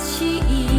しい